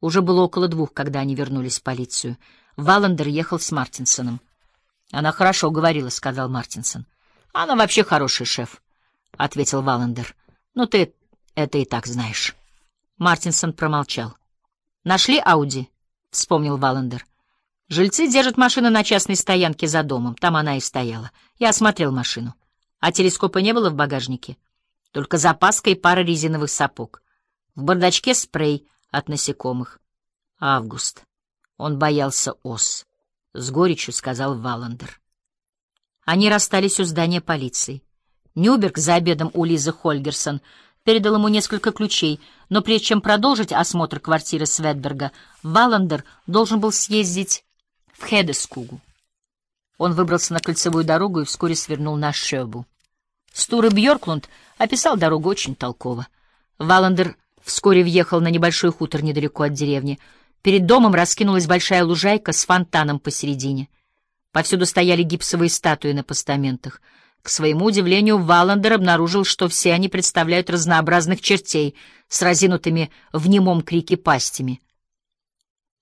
Уже было около двух, когда они вернулись в полицию. Валандер ехал с Мартинсоном. «Она хорошо говорила», — сказал Мартинсон. «Она вообще хороший шеф», — ответил Валандер. «Ну, ты это и так знаешь». Мартинсон промолчал. «Нашли Ауди?» — вспомнил Валандер. «Жильцы держат машину на частной стоянке за домом. Там она и стояла. Я осмотрел машину. А телескопа не было в багажнике? Только запаска и пара резиновых сапог. В бардачке спрей от насекомых. Август. Он боялся ос. С горечью сказал Валандер. Они расстались у здания полиции. Нюберг за обедом у Лизы Хольгерсон передал ему несколько ключей, но прежде чем продолжить осмотр квартиры Светберга, Валандер должен был съездить в Хедескугу. Он выбрался на кольцевую дорогу и вскоре свернул на Шёбу. Стуры Бьорклунд описал дорогу очень толково. Валандер вскоре въехал на небольшой хутор недалеко от деревни. Перед домом раскинулась большая лужайка с фонтаном посередине. Повсюду стояли гипсовые статуи на постаментах. К своему удивлению, Валандер обнаружил, что все они представляют разнообразных чертей с разинутыми в немом крике пастями.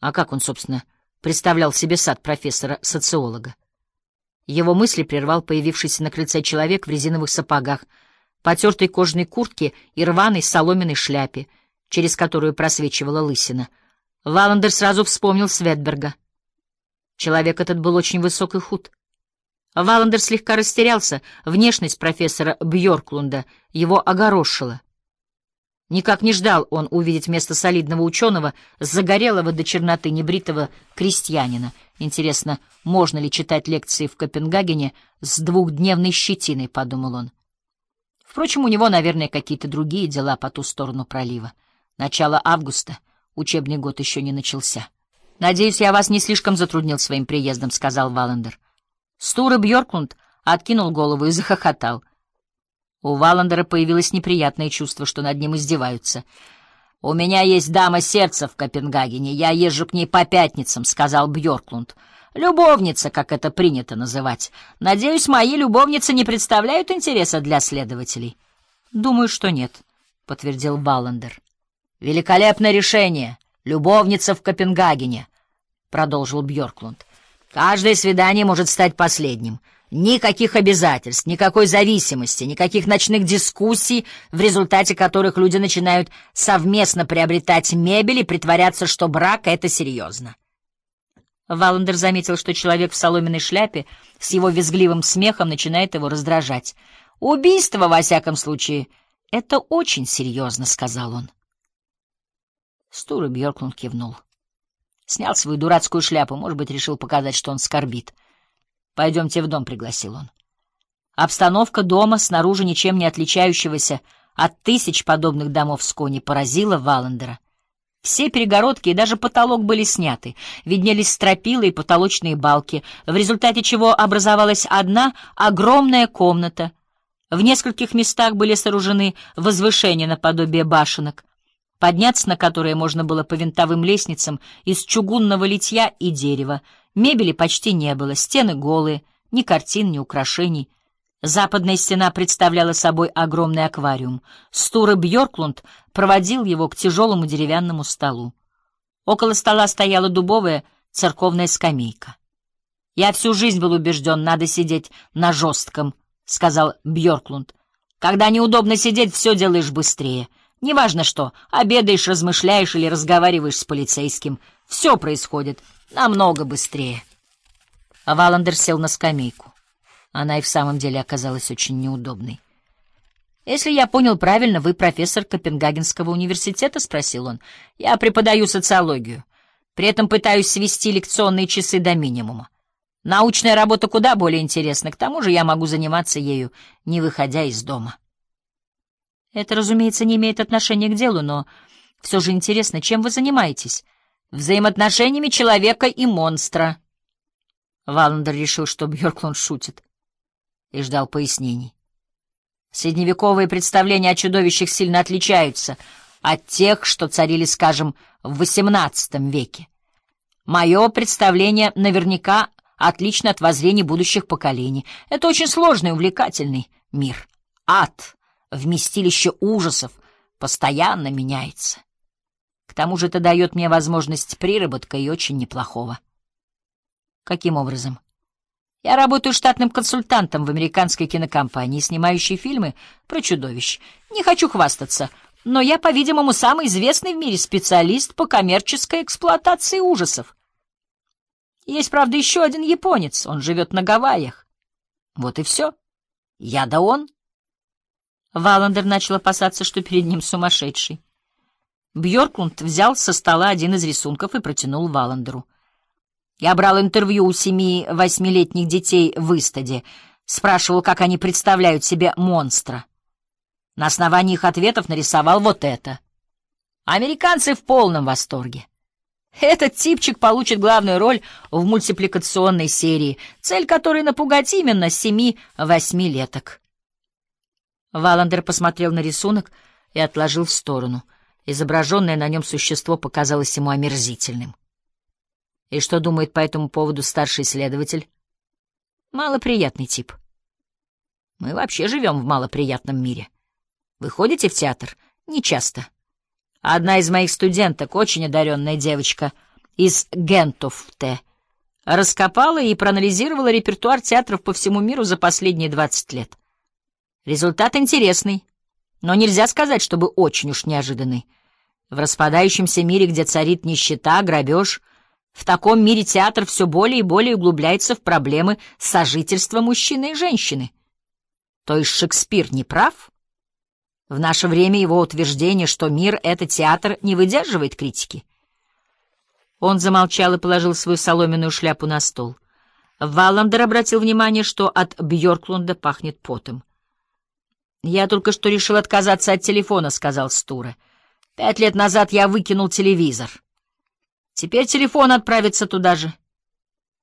А как он, собственно, представлял себе сад профессора-социолога? Его мысли прервал появившийся на крыльце человек в резиновых сапогах, потертой кожаной куртке и рваной соломенной шляпе, через которую просвечивала лысина. Валандер сразу вспомнил Светберга. Человек этот был очень высок и худ. Валандер слегка растерялся, внешность профессора Бьорклунда его огорошила. Никак не ждал он увидеть вместо солидного ученого загорелого до черноты небритого крестьянина. Интересно, можно ли читать лекции в Копенгагене с двухдневной щетиной, — подумал он. Впрочем, у него, наверное, какие-то другие дела по ту сторону пролива. Начало августа, учебный год еще не начался. — Надеюсь, я вас не слишком затруднил своим приездом, — сказал Валандер. Стура Бьорклунд откинул голову и захохотал. У Валандера появилось неприятное чувство, что над ним издеваются. «У меня есть дама сердца в Копенгагене, я езжу к ней по пятницам», — сказал Бьорклунд. «Любовница, как это принято называть. Надеюсь, мои любовницы не представляют интереса для следователей». «Думаю, что нет», — подтвердил Валандер. «Великолепное решение. Любовница в Копенгагене», — продолжил Бьорклунд. «Каждое свидание может стать последним». Никаких обязательств, никакой зависимости, никаких ночных дискуссий, в результате которых люди начинают совместно приобретать мебель и притворяться, что брак — это серьезно. Валандер заметил, что человек в соломенной шляпе с его визгливым смехом начинает его раздражать. «Убийство, во всяком случае, это очень серьезно», — сказал он. Стур Бьорклунд кивнул. Снял свою дурацкую шляпу, может быть, решил показать, что он скорбит. «Пойдемте в дом», — пригласил он. Обстановка дома, снаружи ничем не отличающегося от тысяч подобных домов в Сконе, поразила Валандера. Все перегородки и даже потолок были сняты, виднелись стропила и потолочные балки, в результате чего образовалась одна огромная комната. В нескольких местах были сооружены возвышения наподобие башенок, подняться на которые можно было по винтовым лестницам из чугунного литья и дерева, Мебели почти не было, стены голые, ни картин, ни украшений. Западная стена представляла собой огромный аквариум. Стура Бьорклунд проводил его к тяжелому деревянному столу. Около стола стояла дубовая церковная скамейка. «Я всю жизнь был убежден, надо сидеть на жестком», — сказал Бьорклунд. «Когда неудобно сидеть, все делаешь быстрее. Неважно что, обедаешь, размышляешь или разговариваешь с полицейским. Все происходит Намного быстрее. А Валандер сел на скамейку. Она и в самом деле оказалась очень неудобной. «Если я понял правильно, вы профессор Копенгагенского университета?» — спросил он. «Я преподаю социологию. При этом пытаюсь свести лекционные часы до минимума. Научная работа куда более интересна. К тому же я могу заниматься ею, не выходя из дома». «Это, разумеется, не имеет отношения к делу, но все же интересно, чем вы занимаетесь?» взаимоотношениями человека и монстра. Валандер решил, что Бьорклунд шутит, и ждал пояснений. Средневековые представления о чудовищах сильно отличаются от тех, что царили, скажем, в XVIII веке. Мое представление наверняка отлично от воззрений будущих поколений. Это очень сложный увлекательный мир. Ад, вместилище ужасов, постоянно меняется. К тому же это дает мне возможность приработка и очень неплохого. Каким образом? Я работаю штатным консультантом в американской кинокомпании, снимающей фильмы про чудовищ. Не хочу хвастаться, но я, по-видимому, самый известный в мире специалист по коммерческой эксплуатации ужасов. Есть, правда, еще один японец, он живет на Гавайях. Вот и все. Я да он. Валандер начал опасаться, что перед ним сумасшедший. Бьорклунд взял со стола один из рисунков и протянул Валандеру. Я брал интервью у семи-восьмилетних детей в Истаде, спрашивал, как они представляют себе монстра. На основании их ответов нарисовал вот это. Американцы в полном восторге. Этот типчик получит главную роль в мультипликационной серии, цель которой напугать именно семи-восьмилеток. Валандер посмотрел на рисунок и отложил в сторону. Изображенное на нем существо показалось ему омерзительным. И что думает по этому поводу старший следователь? Малоприятный тип. Мы вообще живем в малоприятном мире. Вы ходите в театр? Не часто. Одна из моих студенток, очень одаренная девочка, из Гентофте, раскопала и проанализировала репертуар театров по всему миру за последние 20 лет. Результат интересный, но нельзя сказать, чтобы очень уж неожиданный. В распадающемся мире, где царит нищета, грабеж, в таком мире театр все более и более углубляется в проблемы сожительства мужчины и женщины. То есть Шекспир не прав? В наше время его утверждение, что мир — это театр, не выдерживает критики. Он замолчал и положил свою соломенную шляпу на стол. Валандер обратил внимание, что от Бьорклунда пахнет потом. «Я только что решил отказаться от телефона», — сказал Стура. «Пять лет назад я выкинул телевизор. Теперь телефон отправится туда же».